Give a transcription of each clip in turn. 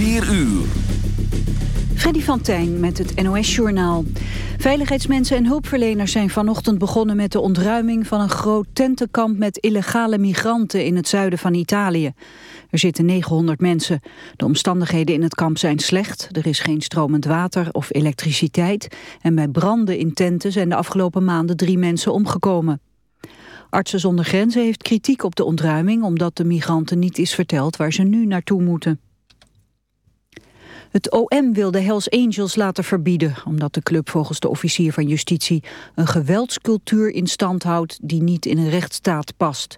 4 uur. Freddy van Tijn met het NOS-journaal. Veiligheidsmensen en hulpverleners zijn vanochtend begonnen met de ontruiming van een groot tentenkamp met illegale migranten in het zuiden van Italië. Er zitten 900 mensen. De omstandigheden in het kamp zijn slecht. Er is geen stromend water of elektriciteit. En bij branden in tenten zijn de afgelopen maanden drie mensen omgekomen. Artsen zonder grenzen heeft kritiek op de ontruiming... omdat de migranten niet is verteld waar ze nu naartoe moeten. Het OM wil de Hells Angels laten verbieden... omdat de club volgens de officier van justitie... een geweldscultuur in stand houdt die niet in een rechtsstaat past.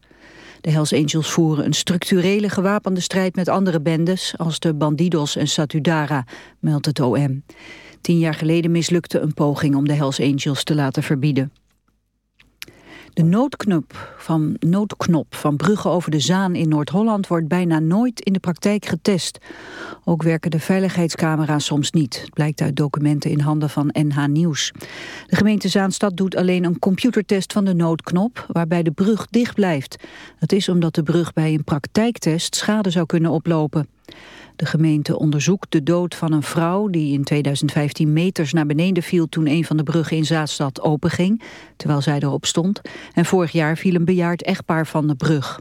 De Hells Angels voeren een structurele gewapende strijd met andere bendes... als de Bandidos en Satudara, meldt het OM. Tien jaar geleden mislukte een poging om de Hells Angels te laten verbieden. De noodknop van, noodknop van Brugge over de Zaan in Noord-Holland wordt bijna nooit in de praktijk getest. Ook werken de veiligheidscamera's soms niet. Blijkt uit documenten in handen van NH Nieuws. De gemeente Zaanstad doet alleen een computertest van de noodknop waarbij de brug dicht blijft. Dat is omdat de brug bij een praktijktest schade zou kunnen oplopen. De gemeente onderzoekt de dood van een vrouw die in 2015 meters naar beneden viel toen een van de bruggen in Zaanstad openging, terwijl zij erop stond. En vorig jaar viel een bejaard echtpaar van de brug.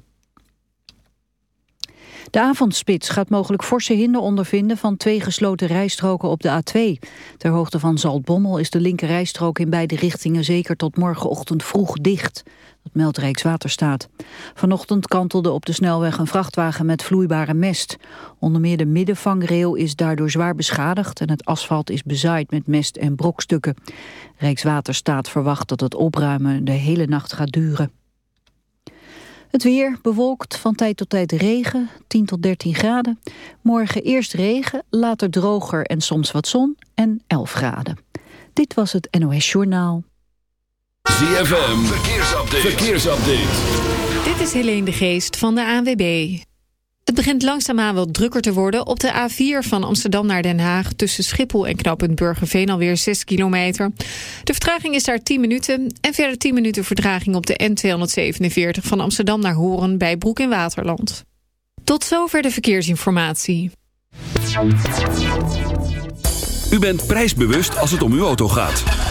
De avondspits gaat mogelijk forse hinder ondervinden van twee gesloten rijstroken op de A2. Ter hoogte van Zaltbommel is de linker rijstrook in beide richtingen zeker tot morgenochtend vroeg dicht. Dat meldt Rijkswaterstaat. Vanochtend kantelde op de snelweg een vrachtwagen met vloeibare mest. Onder meer de middenvangrail is daardoor zwaar beschadigd... en het asfalt is bezaaid met mest en brokstukken. Rijkswaterstaat verwacht dat het opruimen de hele nacht gaat duren. Het weer bewolkt, van tijd tot tijd regen, 10 tot 13 graden. Morgen eerst regen, later droger en soms wat zon en 11 graden. Dit was het NOS Journaal. ZFM, verkeersupdate. verkeersupdate. Dit is Helene de Geest van de ANWB. Het begint langzaamaan wat drukker te worden. Op de A4 van Amsterdam naar Den Haag... tussen Schiphol en knooppunt Burgerveen alweer 6 kilometer. De vertraging is daar 10 minuten. En verder 10 minuten vertraging op de N247 van Amsterdam naar Horen... bij Broek in Waterland. Tot zover de verkeersinformatie. U bent prijsbewust als het om uw auto gaat.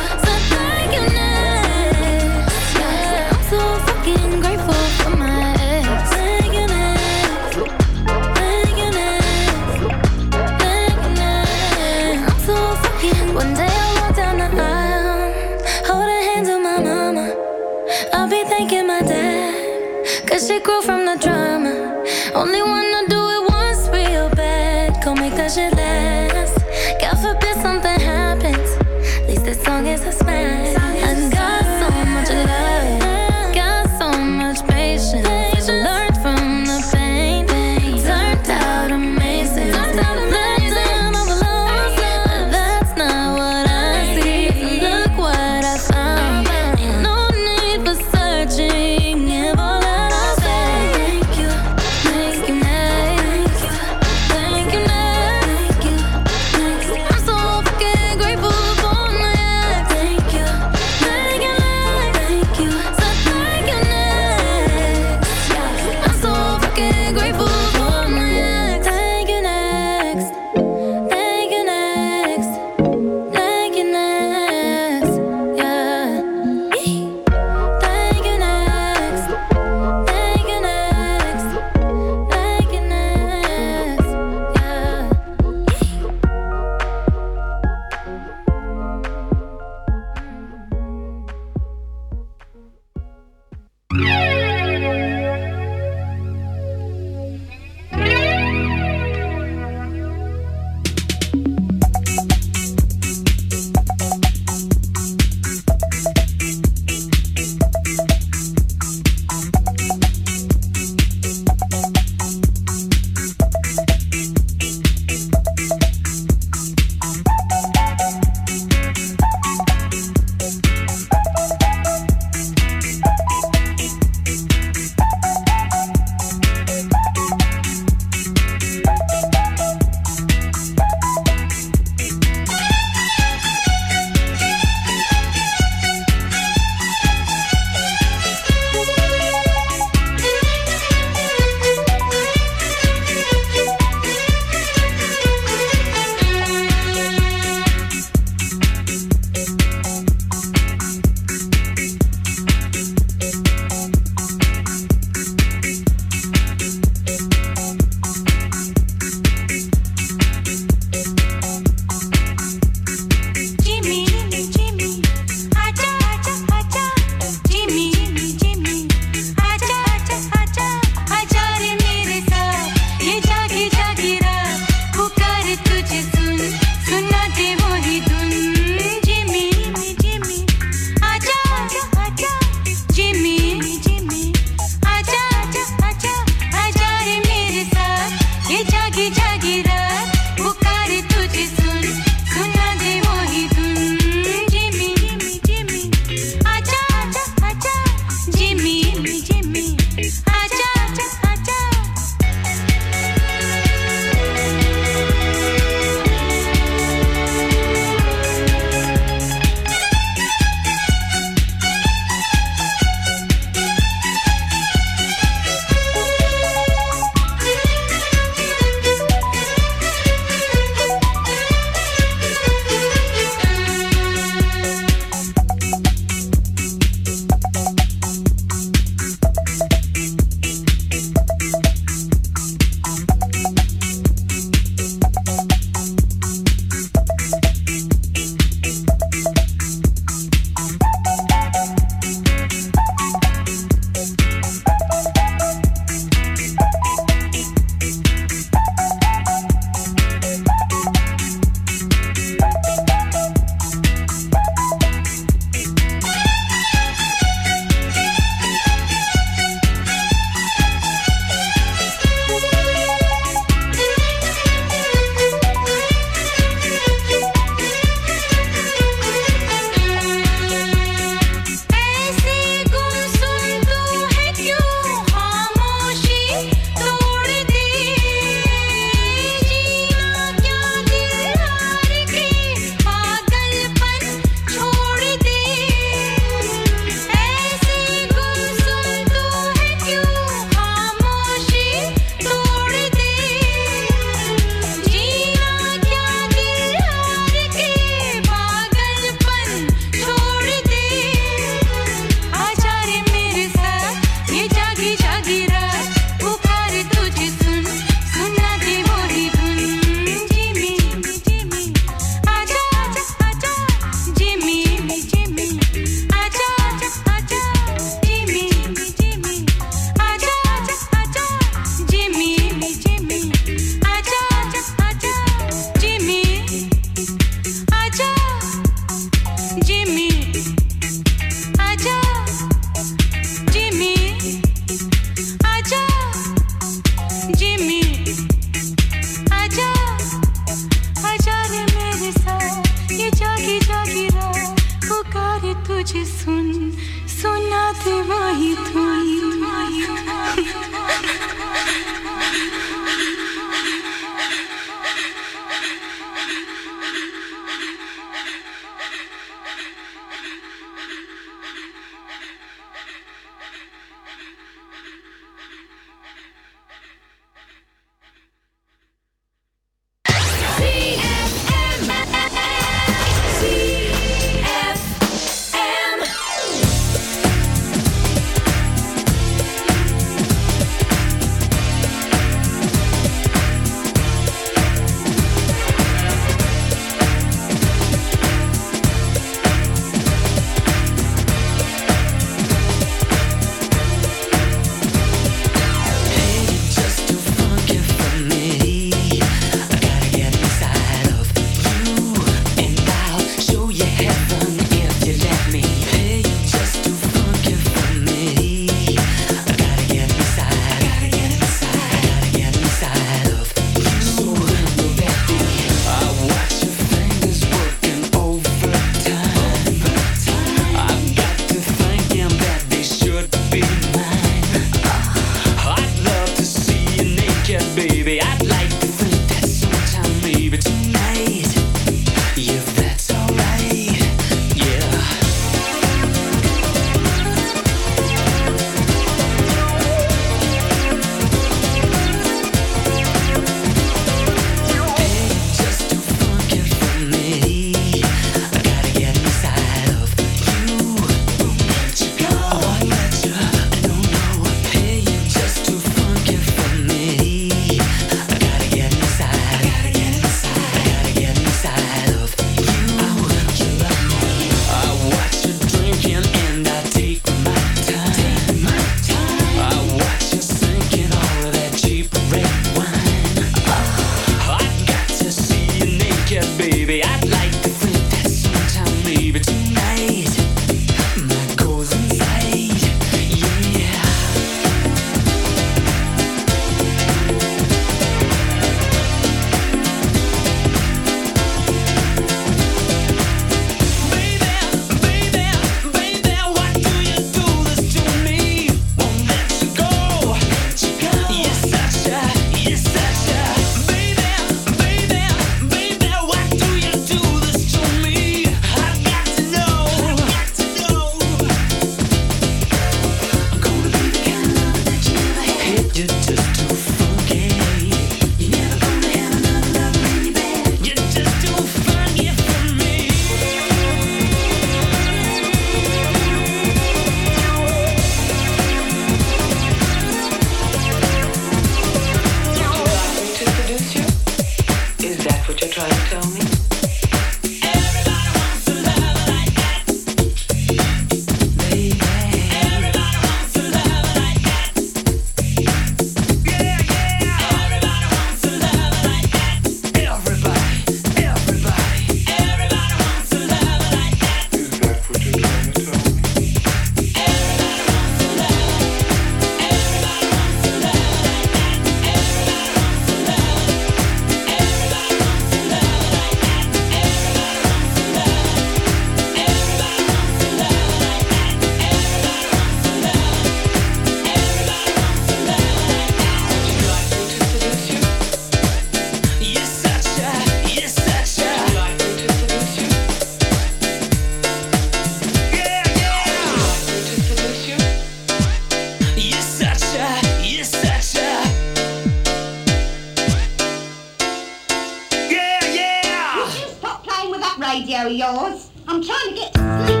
radio yours. I'm trying to get sleep.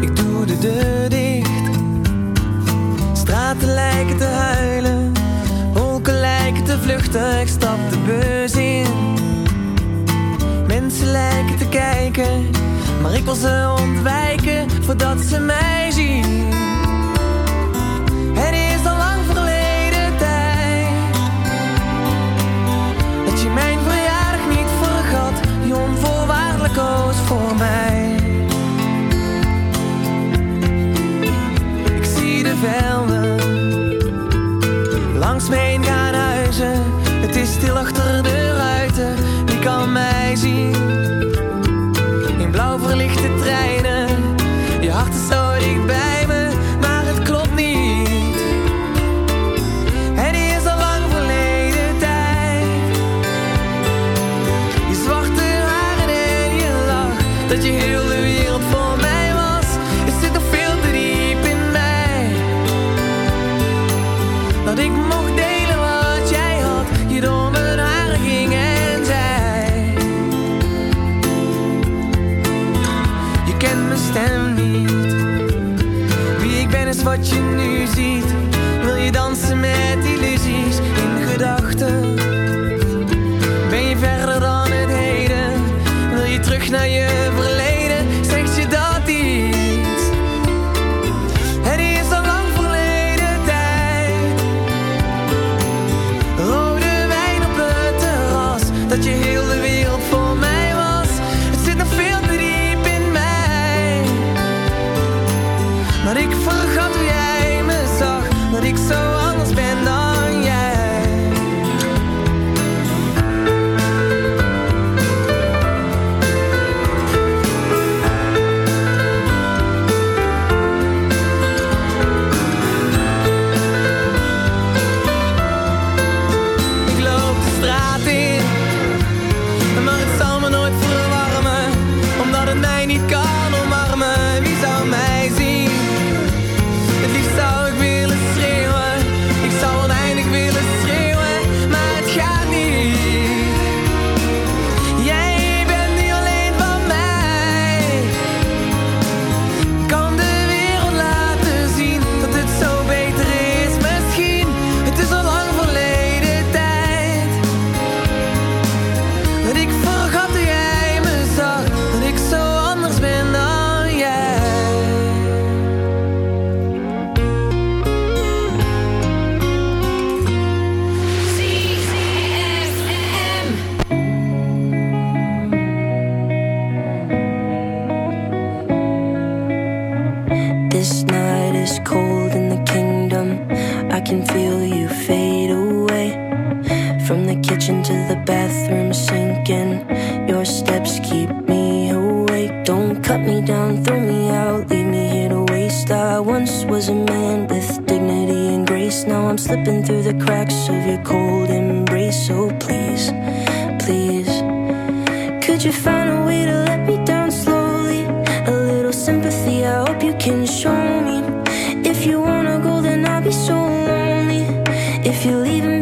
Ik doe de deur dicht. Straten lijken te huilen. Wolken lijken te vluchten. Ik stap de bus in. Mensen lijken te kijken. Maar ik wil ze ontwijken voordat ze mij zien. velden. Langs mijn gaan huizen, het is stil achter de heel de wereld. slipping through the cracks of your cold embrace. So please, please, could you find a way to let me down slowly? A little sympathy, I hope you can show me. If you wanna go, then I'll be so lonely. If you're leaving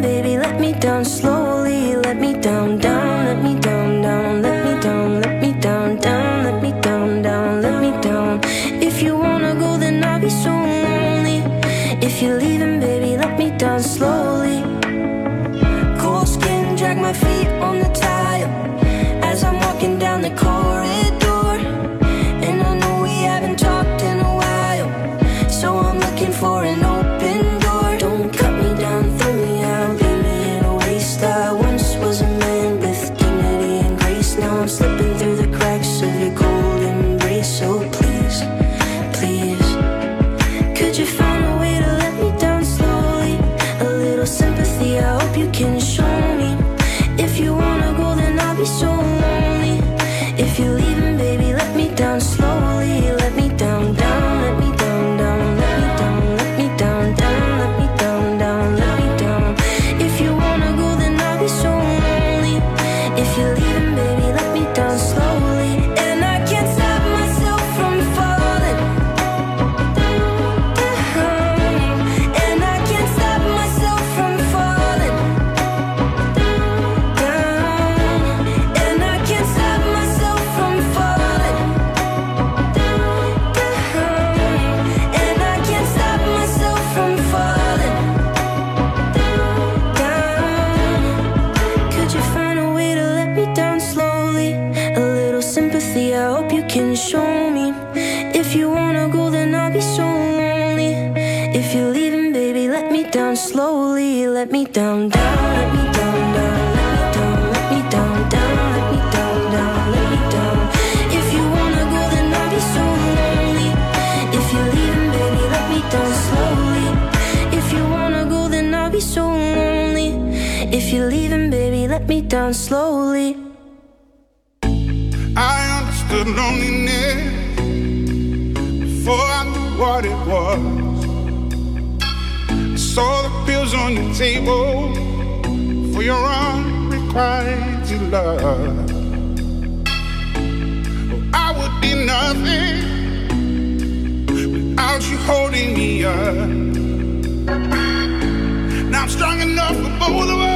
leaving, baby, let me down slowly. I understood loneliness before I knew what it was. I saw the pills on your table for your unrequited love. Oh, I would be nothing without you holding me up. Now I'm strong enough for both of us.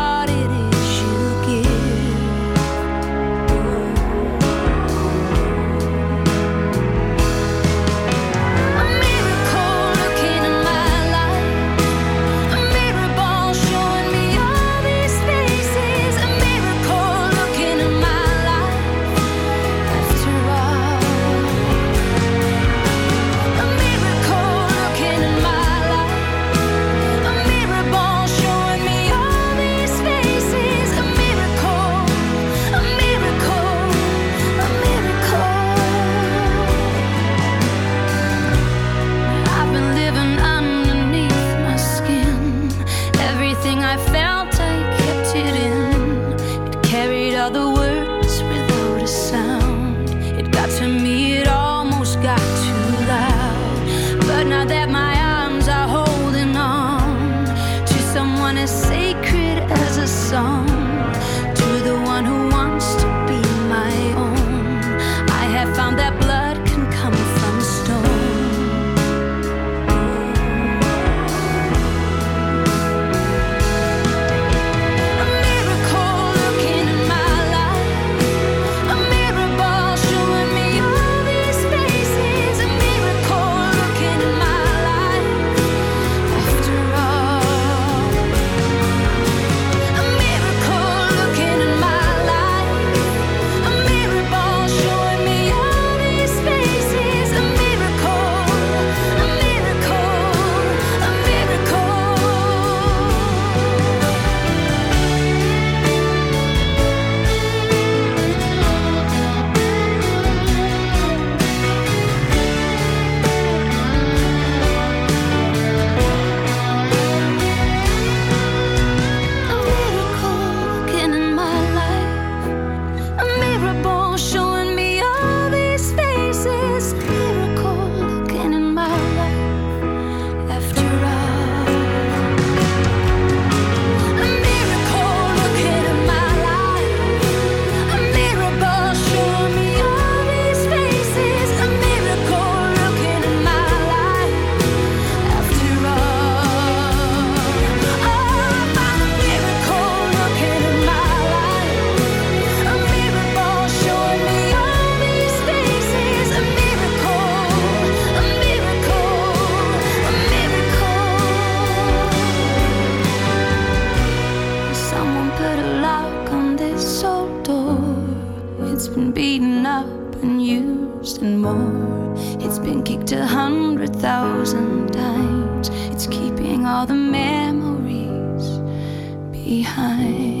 behind.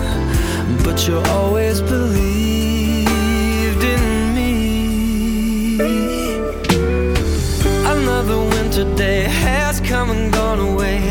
but you always believed in me. Another winter day has come and gone away.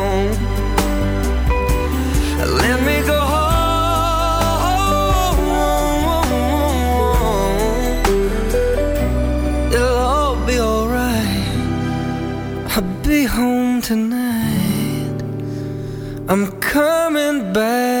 I'm coming back.